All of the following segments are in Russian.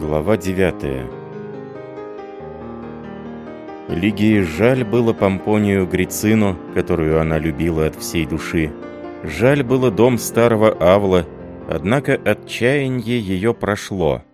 Глава 9 Лигии жаль было Помпонию Грицину, которую она любила от всей души. Жаль было дом старого Авла, однако отчаяние ее прошло.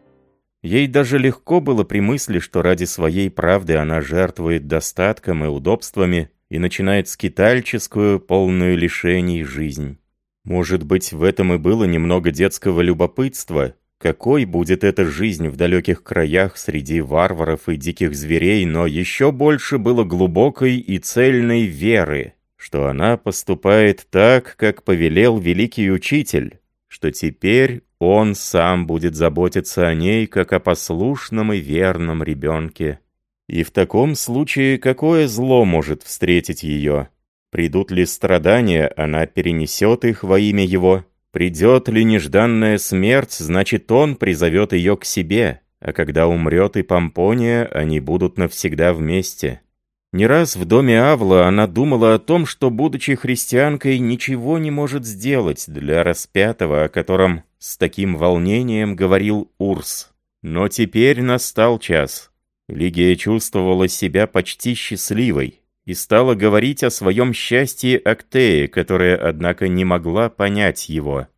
Ей даже легко было при мысли, что ради своей правды она жертвует достатком и удобствами и начинает скитальческую, полную лишений жизнь. Может быть, в этом и было немного детского любопытства, какой будет эта жизнь в далеких краях среди варваров и диких зверей, но еще больше было глубокой и цельной веры, что она поступает так, как повелел великий учитель, что теперь он сам будет заботиться о ней, как о послушном и верном ребенке. И в таком случае какое зло может встретить ее? Придут ли страдания, она перенесет их во имя его. Придет ли нежданная смерть, значит, он призовет ее к себе, а когда умрет и Помпония, они будут навсегда вместе. Не раз в доме Авла она думала о том, что, будучи христианкой, ничего не может сделать для распятого, о котором с таким волнением говорил Урс. Но теперь настал час. Лигия чувствовала себя почти счастливой и стала говорить о своем счастье Актее, которая, однако, не могла понять его.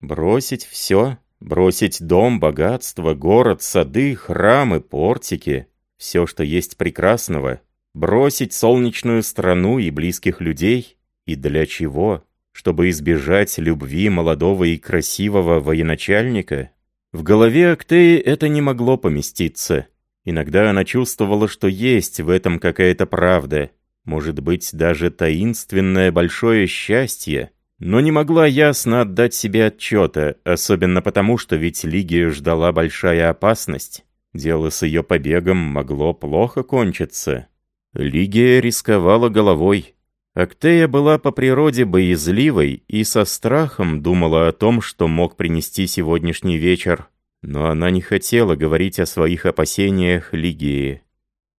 Бросить все, бросить дом, богатство, город, сады, храмы, портики, все, что есть прекрасного, бросить солнечную страну и близких людей, и для чего? Чтобы избежать любви молодого и красивого военачальника? В голове Актеи это не могло поместиться. Иногда она чувствовала, что есть в этом какая-то правда, может быть, даже таинственное большое счастье, но не могла ясно отдать себе отчета, особенно потому, что ведь Лигию ждала большая опасность. Дело с ее побегом могло плохо кончиться. Лигия рисковала головой. Актея была по природе боязливой и со страхом думала о том, что мог принести сегодняшний вечер. Но она не хотела говорить о своих опасениях Лигии.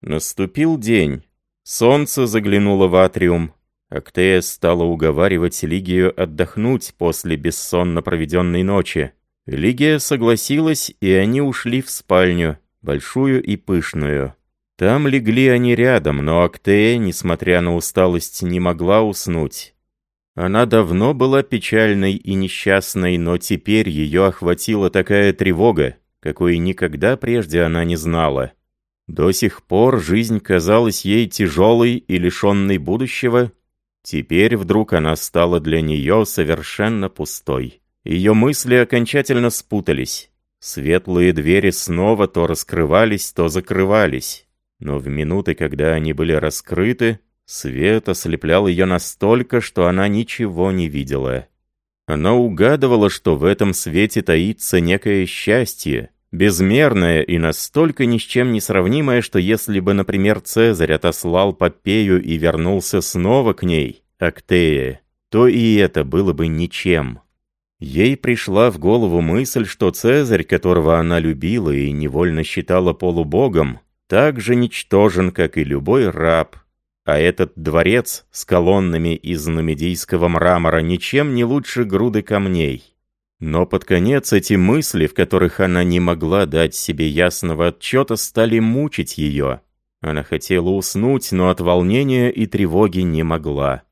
Наступил день. Солнце заглянуло в атриум. Актея стала уговаривать Лигию отдохнуть после бессонно проведенной ночи. Лигия согласилась, и они ушли в спальню, большую и пышную. Там легли они рядом, но Актея, несмотря на усталость, не могла уснуть. Она давно была печальной и несчастной, но теперь ее охватила такая тревога, какой никогда прежде она не знала. До сих пор жизнь казалась ей тяжелой и лишенной будущего. Теперь вдруг она стала для нее совершенно пустой. Ее мысли окончательно спутались. Светлые двери снова то раскрывались, то закрывались. Но в минуты, когда они были раскрыты, свет ослеплял ее настолько, что она ничего не видела. Она угадывала, что в этом свете таится некое счастье, Безмерное и настолько ни с чем не сравнимое, что если бы, например, Цезарь отослал Попею и вернулся снова к ней, Актея, то и это было бы ничем. Ей пришла в голову мысль, что Цезарь, которого она любила и невольно считала полубогом, так же ничтожен, как и любой раб, а этот дворец с колоннами из нумидийского мрамора ничем не лучше груды камней. Но под конец эти мысли, в которых она не могла дать себе ясного отчета, стали мучить ее. Она хотела уснуть, но от волнения и тревоги не могла.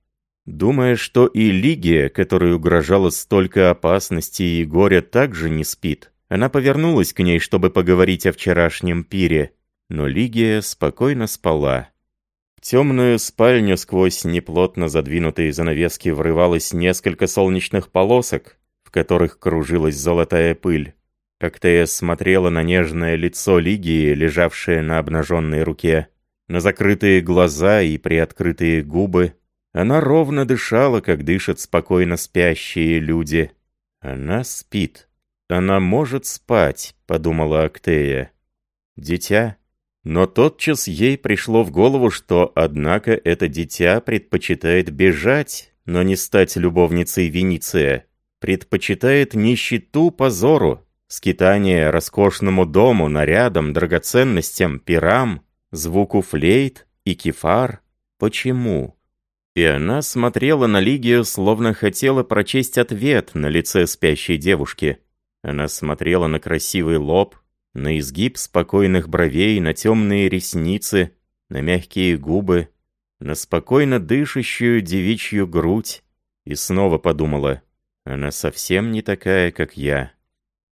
Думая, что и Лигия, которой угрожало столько опасностей и горя, также не спит, она повернулась к ней, чтобы поговорить о вчерашнем пире. Но Лигия спокойно спала. В темную спальню сквозь неплотно задвинутые занавески врывалось несколько солнечных полосок, которых кружилась золотая пыль. Актея смотрела на нежное лицо Лигии, лежавшее на обнаженной руке, на закрытые глаза и приоткрытые губы. Она ровно дышала, как дышат спокойно спящие люди. Она спит. Она может спать, подумала Актея. Дитя. Но тотчас ей пришло в голову, что, однако, это дитя предпочитает бежать, но не стать любовницей Вениция предпочитает нищету позору, скитание роскошному дому, нарядам, драгоценностям, пирам, звуку флейт и кефар. Почему? И она смотрела на Лигию, словно хотела прочесть ответ на лице спящей девушки. Она смотрела на красивый лоб, на изгиб спокойных бровей, на темные ресницы, на мягкие губы, на спокойно дышащую девичью грудь, и снова подумала, она совсем не такая, как я.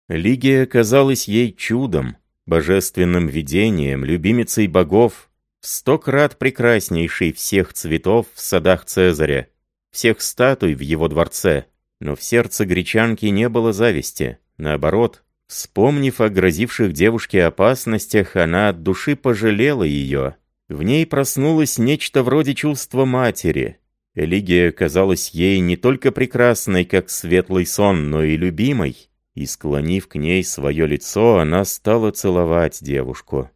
Лигия казалась ей чудом, божественным видением, любимицей богов, сто крат прекраснейшей всех цветов в садах Цезаря, всех статуй в его дворце. Но в сердце гречанки не было зависти. Наоборот, вспомнив о грозивших девушке опасностях, она от души пожалела ее. В ней проснулось нечто вроде чувства матери. Элигия казалась ей не только прекрасной, как светлый сон, но и любимой. И, склонив к ней свое лицо, она стала целовать девушку.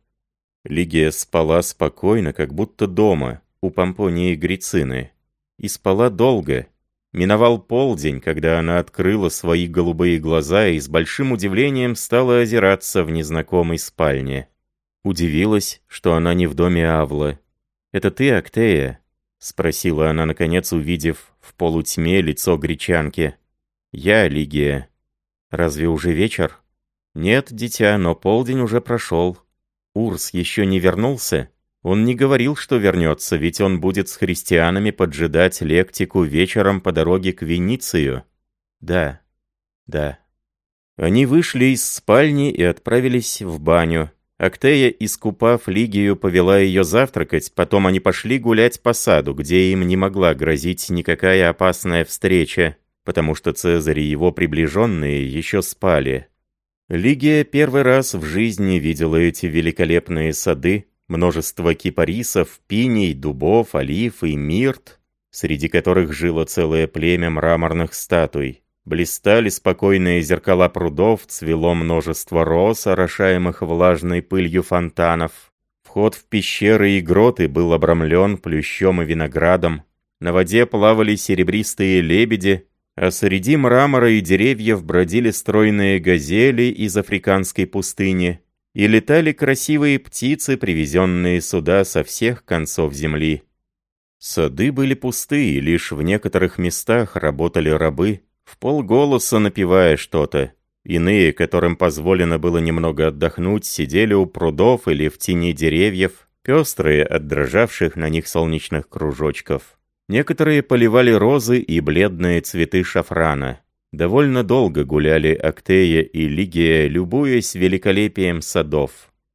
Лигия спала спокойно, как будто дома, у Помпонии Грицины. И спала долго. Миновал полдень, когда она открыла свои голубые глаза и с большим удивлением стала озираться в незнакомой спальне. Удивилась, что она не в доме Авла. «Это ты, Актея?» — спросила она, наконец, увидев в полутьме лицо гречанки. «Я, Лигия. Разве уже вечер?» «Нет, дитя, но полдень уже прошел. Урс еще не вернулся?» Он не говорил, что вернется, ведь он будет с христианами поджидать лектику вечером по дороге к Веницию. Да, да. Они вышли из спальни и отправились в баню. Актея, искупав Лигию, повела ее завтракать, потом они пошли гулять по саду, где им не могла грозить никакая опасная встреча, потому что Цезарь и его приближенные еще спали. Лигия первый раз в жизни видела эти великолепные сады, Множество кипарисов, пиней, дубов, олив и мирт, среди которых жило целое племя мраморных статуй. Блистали спокойные зеркала прудов, цвело множество роз, орошаемых влажной пылью фонтанов. Вход в пещеры и гроты был обрамлен плющом и виноградом. На воде плавали серебристые лебеди, а среди мрамора и деревьев бродили стройные газели из африканской пустыни, и летали красивые птицы, привезенные сюда со всех концов земли. Сады были пустые, лишь в некоторых местах работали рабы, в полголоса напевая что-то. Иные, которым позволено было немного отдохнуть, сидели у прудов или в тени деревьев, пестрые от дрожавших на них солнечных кружочков. Некоторые поливали розы и бледные цветы шафрана. Довольно долго гуляли Актея и Лигия, любуясь великолепием садов.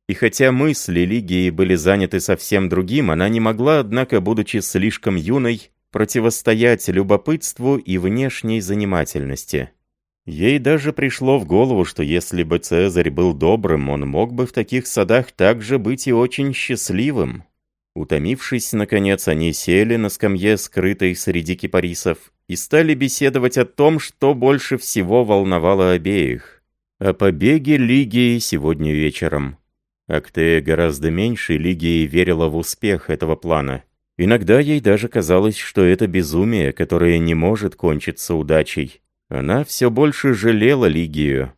И хотя мысли Лигии были заняты совсем другим, она не могла, однако, будучи слишком юной, противостоять любопытству и внешней занимательности. Ей даже пришло в голову, что если бы Цезарь был добрым, он мог бы в таких садах также быть и очень счастливым. Утомившись, наконец, они сели на скамье, скрытой среди кипарисов, и стали беседовать о том, что больше всего волновало обеих. О побеге Лигии сегодня вечером. Актея гораздо меньше Лигии верила в успех этого плана. Иногда ей даже казалось, что это безумие, которое не может кончиться удачей. Она все больше жалела Лигию,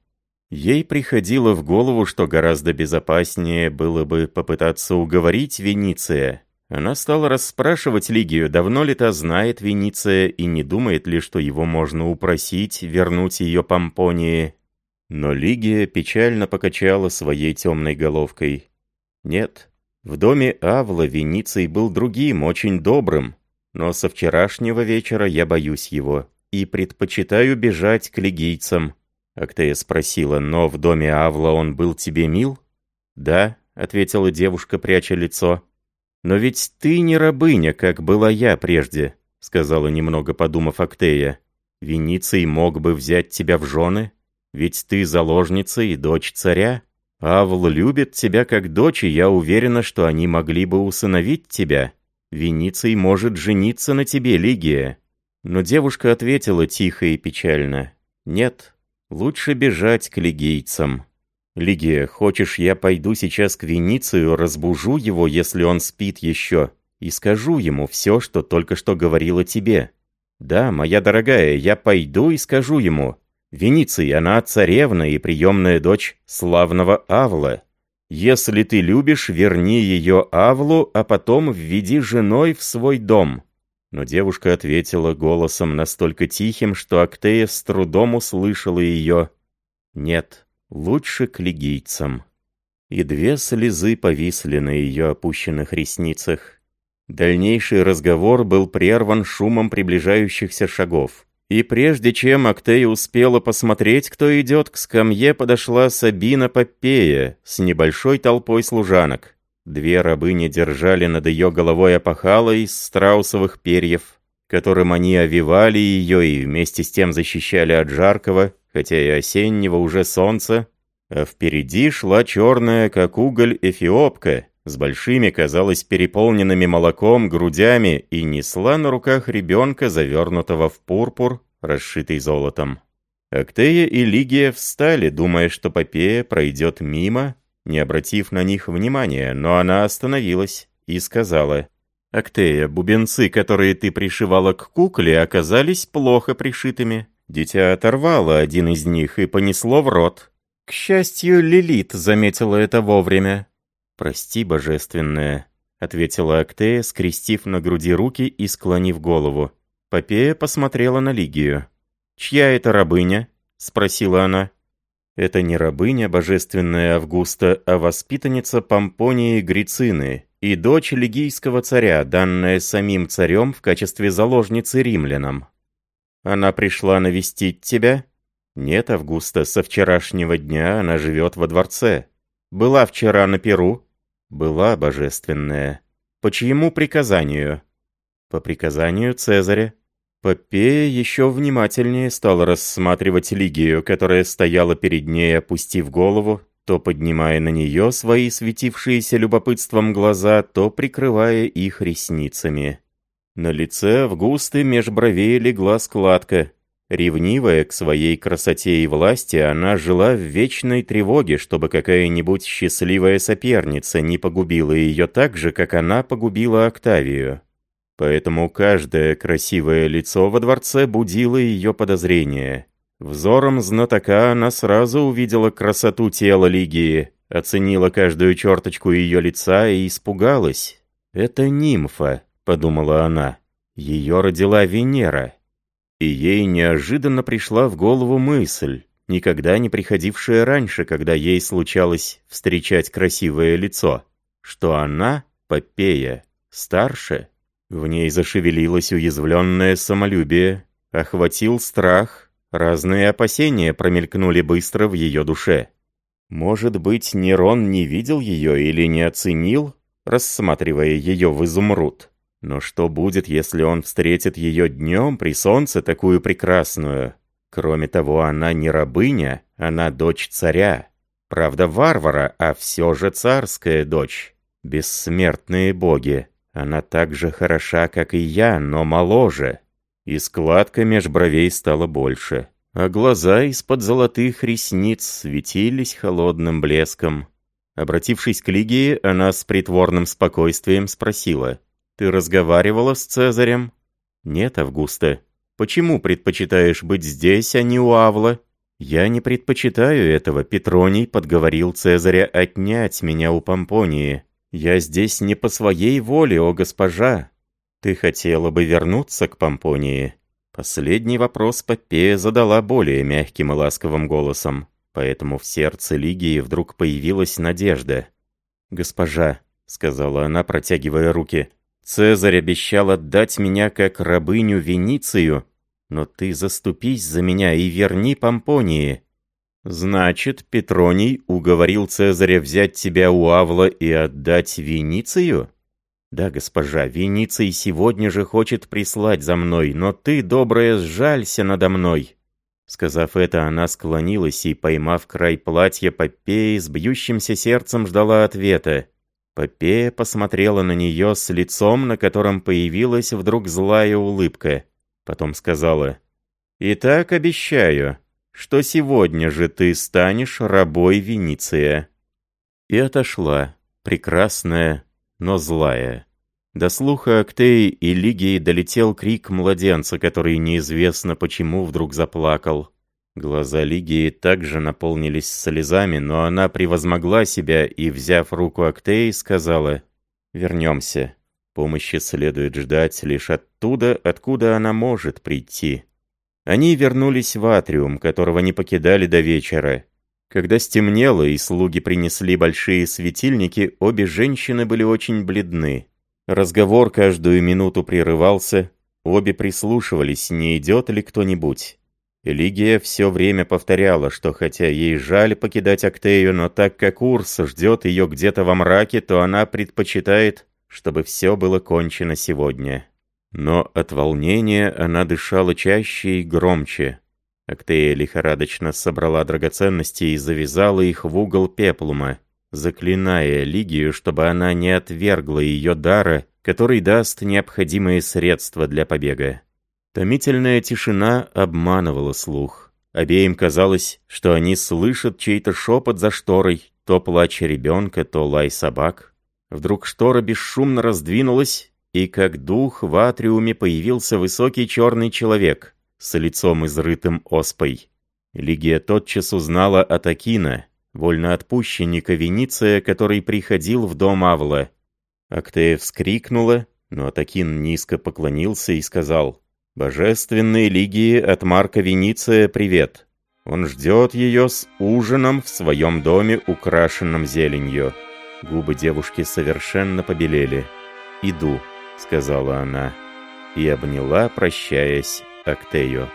Ей приходило в голову, что гораздо безопаснее было бы попытаться уговорить Вениция. Она стала расспрашивать Лигию, давно ли та знает Вениция и не думает ли, что его можно упросить вернуть ее Помпонии. Но Лигия печально покачала своей темной головкой. Нет, в доме Авла Вениций был другим, очень добрым, но со вчерашнего вечера я боюсь его и предпочитаю бежать к лигийцам. Актея спросила, но в доме Авла он был тебе мил? Да, ответила девушка, пряча лицо. Но ведь ты не рабыня, как была я прежде, сказала немного подумав Актея. Вениций мог бы взять тебя в жены, ведь ты заложница и дочь царя. Авл любит тебя как дочь, и я уверена, что они могли бы усыновить тебя. Вениций может жениться на тебе, Лигия. Но девушка ответила тихо и печально. Нет, Лучше бежать к лигийцам. Лигия, хочешь, я пойду сейчас к Веницию, разбужу его, если он спит еще, и скажу ему все, что только что говорила тебе? Да, моя дорогая, я пойду и скажу ему. Вениций, она царевна и приемная дочь славного Авла. Если ты любишь, верни ее Авлу, а потом введи женой в свой дом. Но девушка ответила голосом настолько тихим, что Актея с трудом услышала ее. «Нет, лучше к лигийцам». и две слезы повисли на ее опущенных ресницах. Дальнейший разговор был прерван шумом приближающихся шагов. И прежде чем Актея успела посмотреть, кто идет, к скамье подошла Сабина Попея с небольшой толпой служанок. Две рабыни держали над ее головой опахало из страусовых перьев, которым они овивали ее и вместе с тем защищали от жаркого, хотя и осеннего уже солнца, а впереди шла черная, как уголь, эфиопка, с большими, казалось, переполненными молоком грудями и несла на руках ребенка, завернутого в пурпур, расшитый золотом. Актея и Лигия встали, думая, что Попея пройдет мимо, не обратив на них внимания, но она остановилась и сказала, «Актея, бубенцы, которые ты пришивала к кукле, оказались плохо пришитыми. Дитя оторвало один из них и понесло в рот. К счастью, Лилит заметила это вовремя. «Прости, божественная», — ответила Актея, скрестив на груди руки и склонив голову. Попея посмотрела на Лигию. «Чья это рабыня?» — спросила она. «Это не рабыня божественная Августа, а воспитанница Помпонии Грицины и дочь лигийского царя, данная самим царем в качестве заложницы римлянам. Она пришла навестить тебя?» «Нет, Августа, со вчерашнего дня она живет во дворце. Была вчера на Перу?» «Была божественная. По чьему приказанию?» «По приказанию Цезаря». Попея еще внимательнее стала рассматривать Лигию, которая стояла перед ней, опустив голову, то поднимая на нее свои светившиеся любопытством глаза, то прикрывая их ресницами. На лице в меж бровей легла складка, Ревнивая к своей красоте и власти, она жила в вечной тревоге, чтобы какая-нибудь счастливая соперница не погубила ее так же, как она погубила Октавию. Поэтому каждое красивое лицо во дворце будило ее подозрение. Взором знатока она сразу увидела красоту тела Лигии, оценила каждую черточку ее лица и испугалась. «Это нимфа», — подумала она. «Ее родила Венера». И ей неожиданно пришла в голову мысль, никогда не приходившая раньше, когда ей случалось встречать красивое лицо, что она, Попея, старше. В ней зашевелилось уязвленное самолюбие, охватил страх, разные опасения промелькнули быстро в ее душе. Может быть, Нерон не видел ее или не оценил, рассматривая ее в изумруд. Но что будет, если он встретит ее днем при солнце такую прекрасную? Кроме того, она не рабыня, она дочь царя. Правда, варвара, а все же царская дочь. Бессмертные боги. Она так же хороша, как и я, но моложе. И складка меж бровей стала больше. А глаза из-под золотых ресниц светились холодным блеском. Обратившись к Лигии, она с притворным спокойствием спросила — ты разговаривала с Цезарем? Нет, Августа. Почему предпочитаешь быть здесь, а не у Авла? Я не предпочитаю этого. Петроний подговорил Цезаря отнять меня у Помпонии. Я здесь не по своей воле, о госпожа. Ты хотела бы вернуться к Помпонии? Последний вопрос Попея задала более мягким и ласковым голосом, поэтому в сердце Лигии вдруг появилась надежда. «Госпожа», — сказала она, протягивая руки, — Цезарь обещал отдать меня как рабыню Веницию, но ты заступись за меня и верни Помпонии. Значит, Петроний уговорил Цезаря взять тебя у Авла и отдать Веницию? Да, госпожа, Вениций сегодня же хочет прислать за мной, но ты, добрая, сжалься надо мной. Сказав это, она склонилась и, поймав край платья Попеи, с бьющимся сердцем ждала ответа. Попея посмотрела на нее с лицом, на котором появилась вдруг злая улыбка. Потом сказала, «Итак, обещаю, что сегодня же ты станешь рабой Вениция». И отошла, прекрасная, но злая. До слуха Актеи и Лигии долетел крик младенца, который неизвестно почему вдруг заплакал. Глаза Лигии также наполнились слезами, но она превозмогла себя и, взяв руку Актеи, сказала «Вернемся. Помощи следует ждать лишь оттуда, откуда она может прийти». Они вернулись в атриум, которого не покидали до вечера. Когда стемнело и слуги принесли большие светильники, обе женщины были очень бледны. Разговор каждую минуту прерывался, обе прислушивались, не идет ли кто-нибудь. Лигия все время повторяла, что хотя ей жаль покидать Актею, но так как Урс ждет ее где-то во мраке, то она предпочитает, чтобы все было кончено сегодня. Но от волнения она дышала чаще и громче. Актея лихорадочно собрала драгоценности и завязала их в угол пеплума, заклиная Лигию, чтобы она не отвергла ее дара, который даст необходимые средства для побега. Томительная тишина обманывала слух. Обеим казалось, что они слышат чей-то шепот за шторой, то плач ребенка, то лай собак. Вдруг штора бесшумно раздвинулась, и как дух в атриуме появился высокий черный человек с лицом изрытым оспой. Лигия тотчас узнала Атакина, вольноотпущенника Вениция, который приходил в дом Авла. Актея вскрикнула, но Атакин низко поклонился и сказал «Божественной Лигии от Марка Вениция привет. Он ждет ее с ужином в своем доме, украшенном зеленью». Губы девушки совершенно побелели. «Иду». — сказала она, и обняла, прощаясь, Актею.